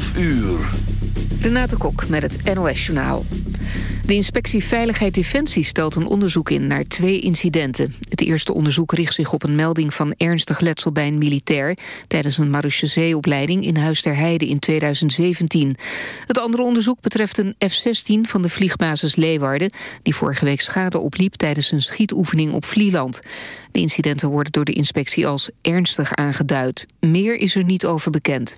12 uur. Renate Kok met het NOS Journaal. De inspectie Veiligheid Defensie stelt een onderzoek in naar twee incidenten. Het eerste onderzoek richt zich op een melding van ernstig letsel bij een militair... tijdens een marechausseeopleiding in Huis ter Heide in 2017. Het andere onderzoek betreft een F-16 van de vliegbasis Leeuwarden... die vorige week schade opliep tijdens een schietoefening op Vlieland. De incidenten worden door de inspectie als ernstig aangeduid. Meer is er niet over bekend.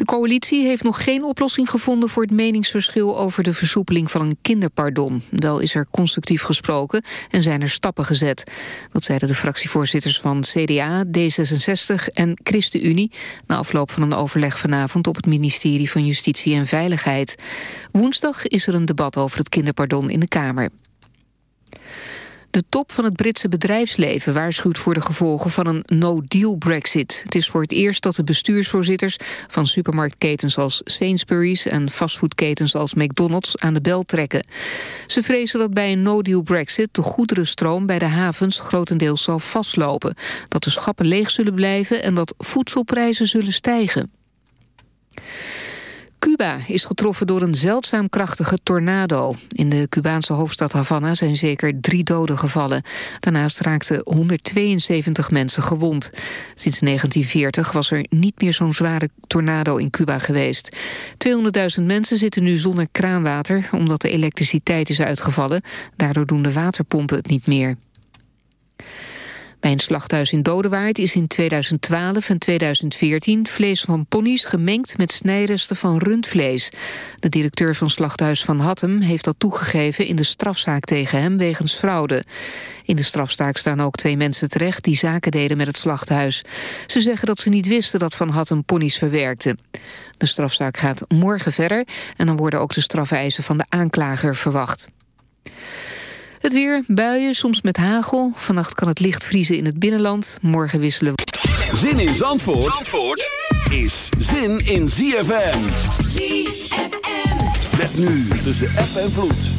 De coalitie heeft nog geen oplossing gevonden voor het meningsverschil over de versoepeling van een kinderpardon. Wel is er constructief gesproken en zijn er stappen gezet. Dat zeiden de fractievoorzitters van CDA, D66 en ChristenUnie... na afloop van een overleg vanavond op het ministerie van Justitie en Veiligheid. Woensdag is er een debat over het kinderpardon in de Kamer. De top van het Britse bedrijfsleven waarschuwt voor de gevolgen van een no-deal brexit. Het is voor het eerst dat de bestuursvoorzitters van supermarktketens als Sainsbury's en fastfoodketens als McDonald's aan de bel trekken. Ze vrezen dat bij een no-deal brexit de goederenstroom bij de havens grotendeels zal vastlopen. Dat de schappen leeg zullen blijven en dat voedselprijzen zullen stijgen. Cuba is getroffen door een zeldzaam krachtige tornado. In de Cubaanse hoofdstad Havana zijn zeker drie doden gevallen. Daarnaast raakten 172 mensen gewond. Sinds 1940 was er niet meer zo'n zware tornado in Cuba geweest. 200.000 mensen zitten nu zonder kraanwater... omdat de elektriciteit is uitgevallen. Daardoor doen de waterpompen het niet meer. Bij een slachthuis in Dodewaard is in 2012 en 2014 vlees van ponies gemengd met snijresten van rundvlees. De directeur van slachthuis Van Hattem heeft dat toegegeven in de strafzaak tegen hem wegens fraude. In de strafzaak staan ook twee mensen terecht die zaken deden met het slachthuis. Ze zeggen dat ze niet wisten dat Van Hattem ponies verwerkte. De strafzaak gaat morgen verder en dan worden ook de strafeisen van de aanklager verwacht. Het weer, buien, soms met hagel. Vannacht kan het licht vriezen in het binnenland. Morgen wisselen we... Zin in Zandvoort, Zandvoort is zin in ZFM. ZFM. Met nu tussen app en vloed.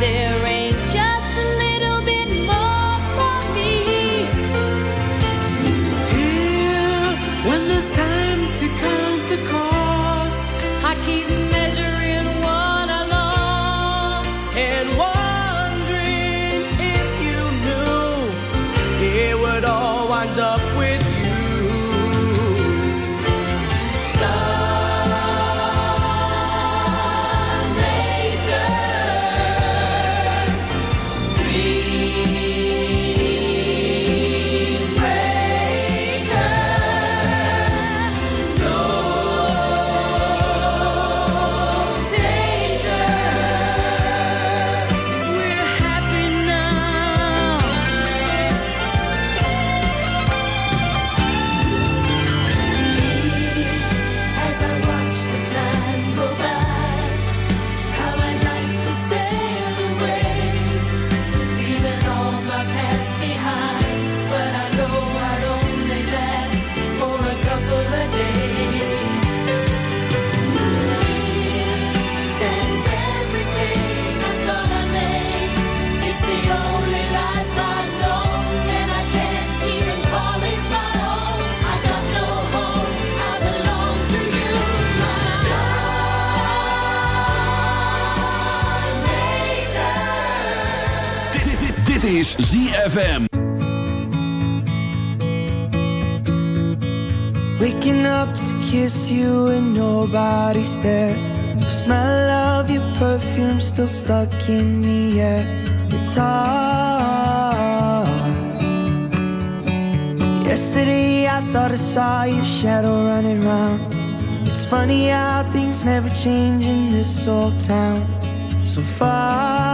there ZFM. Waking up to kiss you and nobody's there. The smell of your perfume still stuck in the air. It's hard. Yesterday I thought I saw your shadow running round. It's funny how things never change in this old town. So far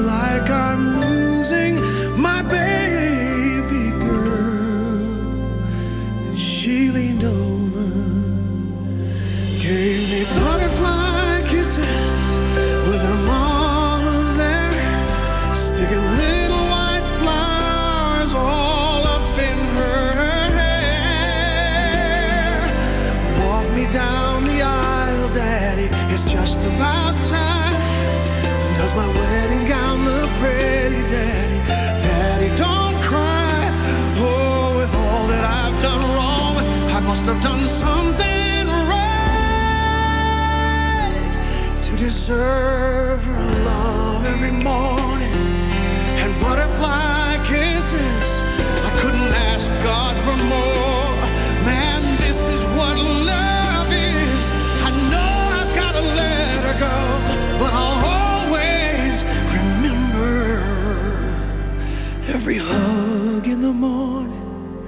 the morning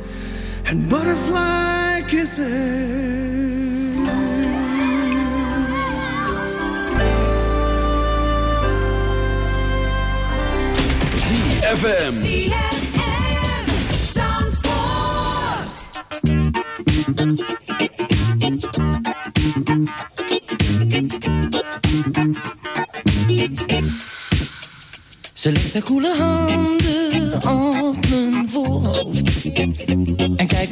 and butterfly kisses. ZFM. Ze legt haar koele handen op mijn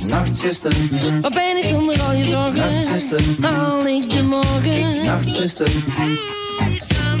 Nachtzuster, wat ben ik zonder al je zorgen? Nachtzuster, haal ik de morgen? Nachtzuster, doe iets aan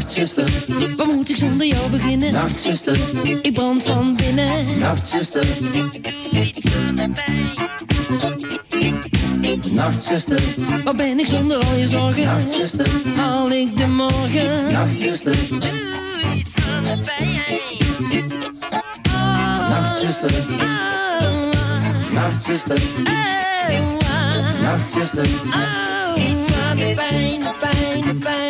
Nachtzuster, waar moet ik zonder jou beginnen? nachtzuster, Ik brand van binnen. nachtzuster, Doe iets aan de pijn. nachtzuster, Waar ben ik zonder al je zorgen? nachtzuster, Haal ik de morgen? nachtzuster, Doe iets aan de pijn. nachtzuster, Oh, nachtzuster, oh, nachtzuster, oh. Iets aan de pijn, de pijn, de pijn, de pijn.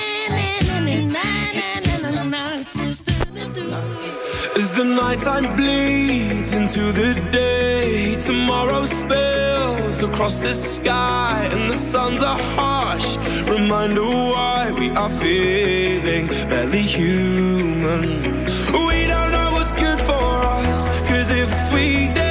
The nighttime bleeds into the day, tomorrow spills across the sky, and the suns are harsh. Reminder why we are feeling barely human. We don't know what's good for us, cause if we did,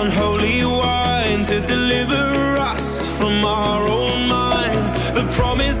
Unholy wine to deliver us from our own minds. The promise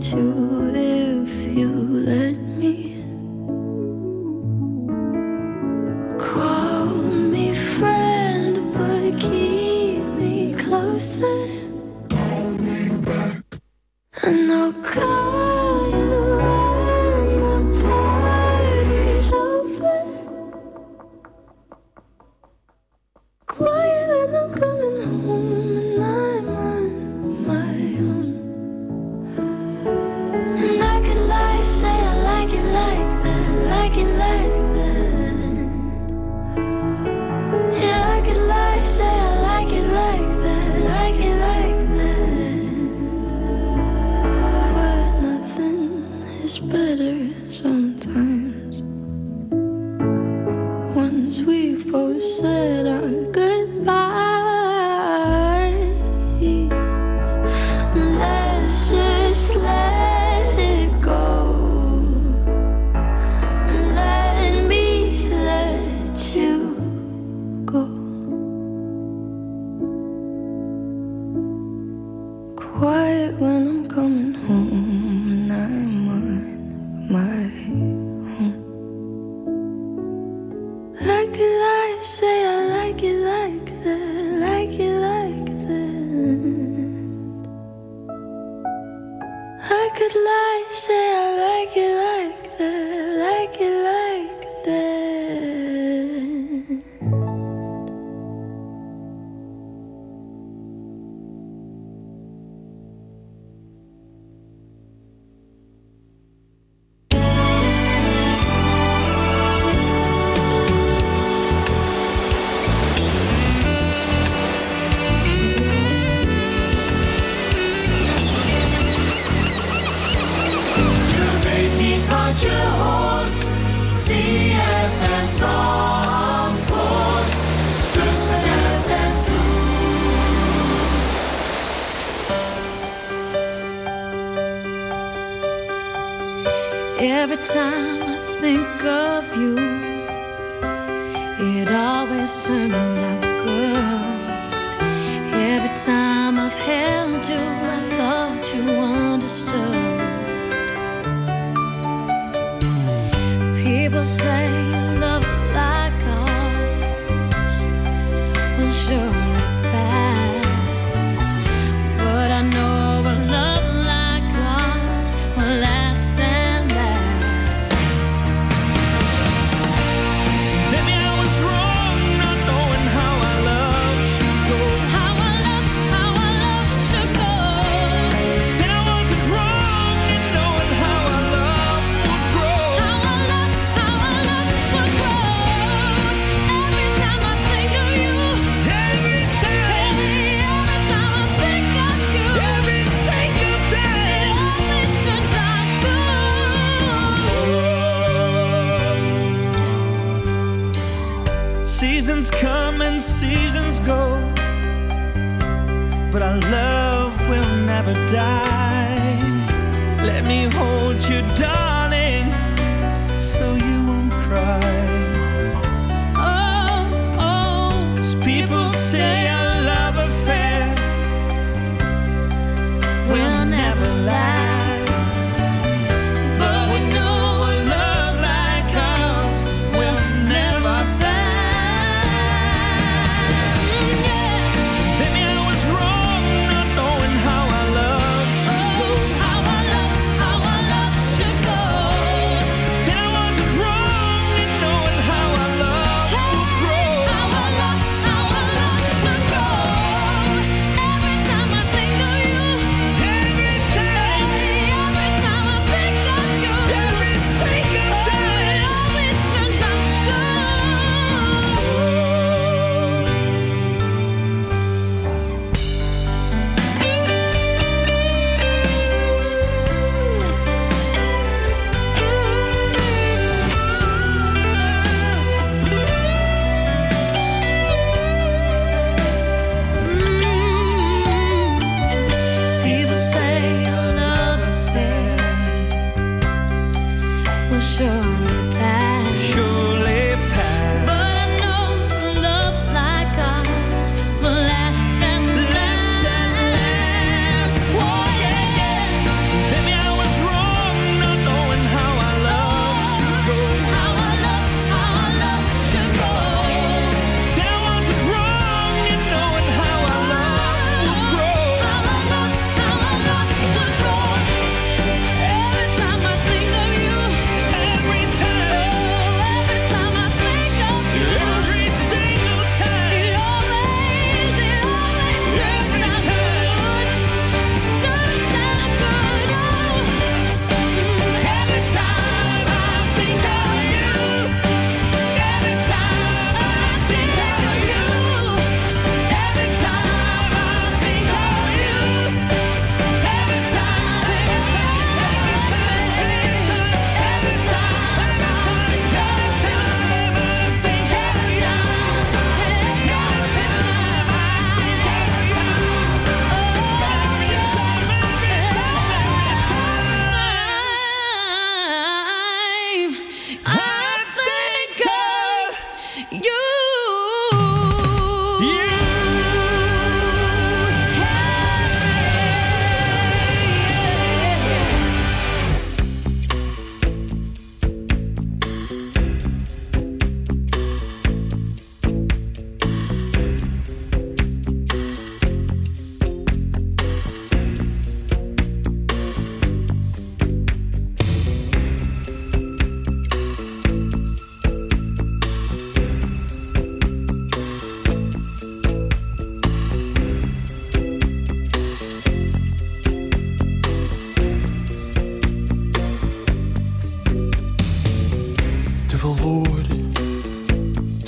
You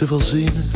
te veel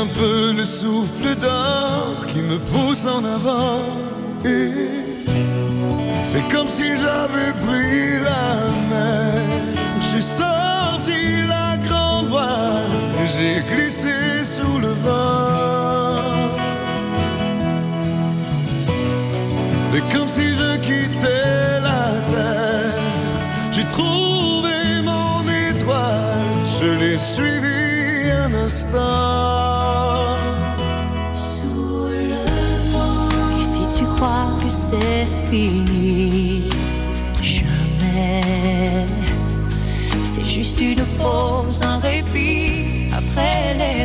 un peu le souffle d'or qui me pousse en avant. Et fait comme si j'avais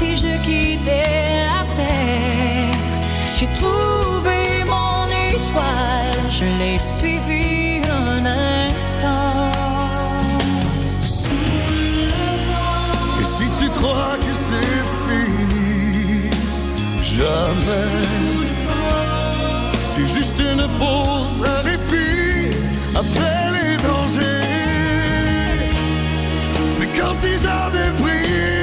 si je quittais la terre. J'ai trouvé mon étoile, je l'ai suivie un instant. Et si tu crois que c'est fini, jamais. C'est juste une pause, un répit après les dangers. C'est comme si j'avais prié.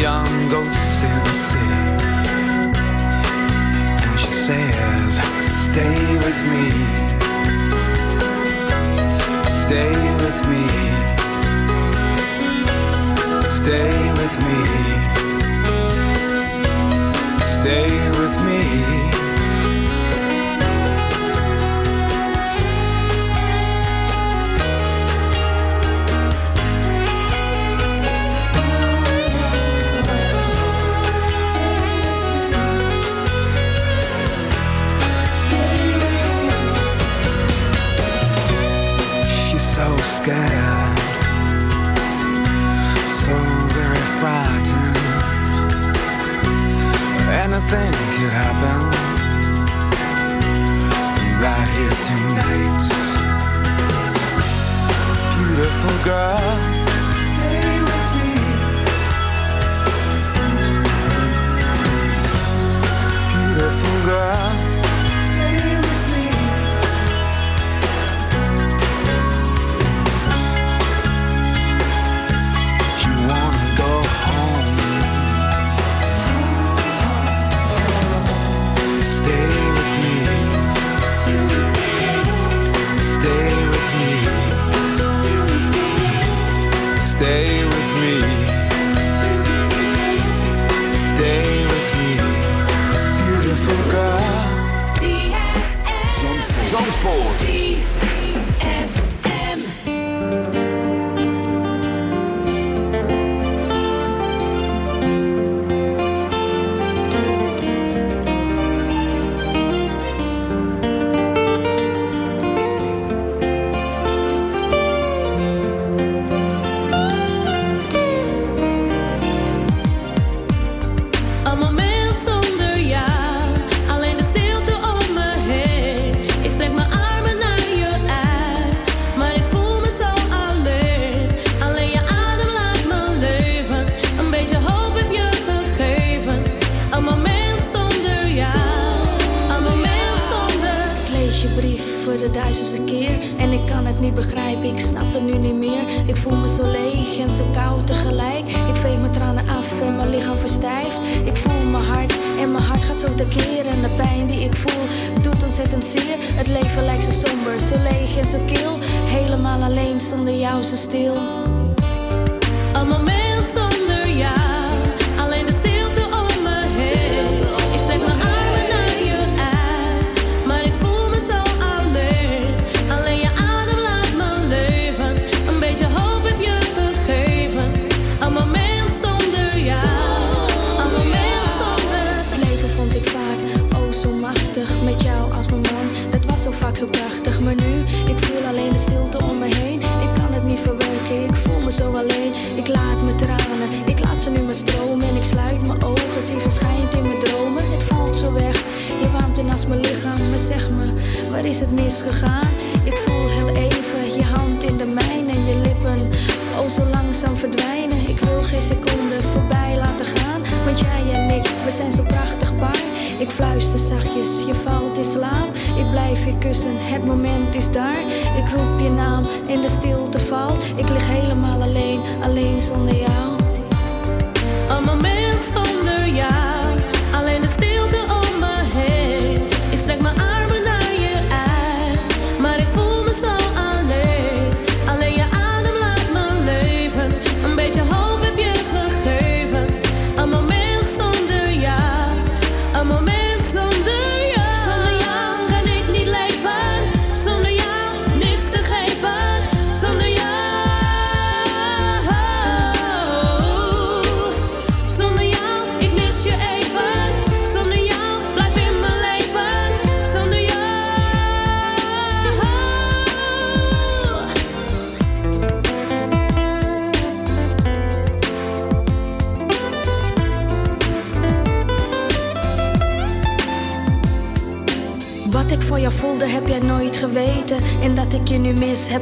young ghosts in the city. And she says, stay with me. Stay girl.